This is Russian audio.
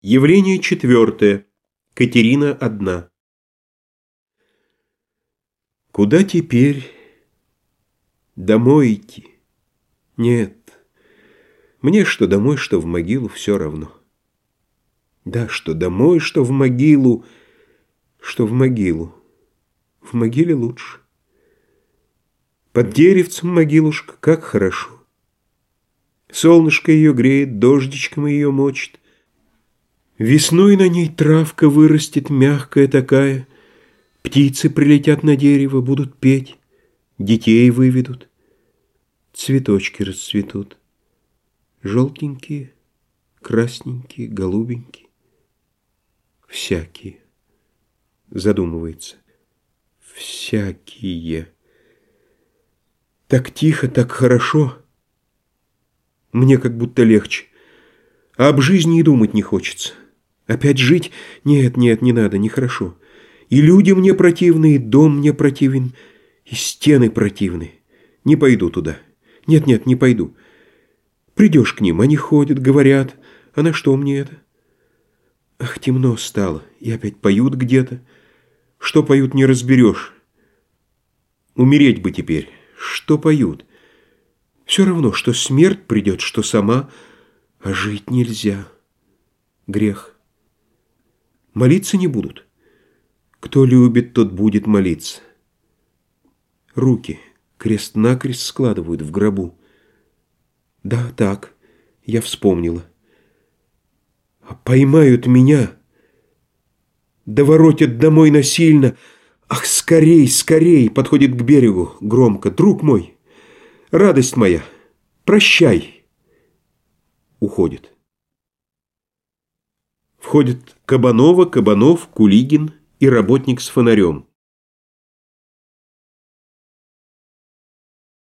Явление четвертое. Катерина одна. Куда теперь? Домой идти? Нет. Мне что домой, что в могилу, все равно. Да, что домой, что в могилу, что в могилу. В могиле лучше. Под деревцем могилушка, как хорошо. Солнышко ее греет, дождичком ее мочит. Весной на ней травка вырастет мягкая такая, Птицы прилетят на дерево, будут петь, Детей выведут, цветочки расцветут. Желтенькие, красненькие, голубенькие, Всякие, задумывается, всякие. Так тихо, так хорошо, мне как будто легче, а об жизни и думать не хочется. Опять жить? Нет, нет, не надо, нехорошо. И люди мне противны, и дом мне противен, и стены противны. Не пойду туда. Нет, нет, не пойду. Придешь к ним, они ходят, говорят. А на что мне это? Ах, темно стало, и опять поют где-то. Что поют, не разберешь. Умереть бы теперь. Что поют? Все равно, что смерть придет, что сама, а жить нельзя. Грех. Молиться не будут. Кто любит, тот будет молиться. Руки крест-накрест складывают в гробу. Да, так, я вспомнила. А поймают меня, доворотят домой насильно. Ах, скорей, скорей, подходит к берегу громко. Друг мой, радость моя, прощай. Уходит. Входят Кабанова, Кабанов, Кулигин и работник с фонарем.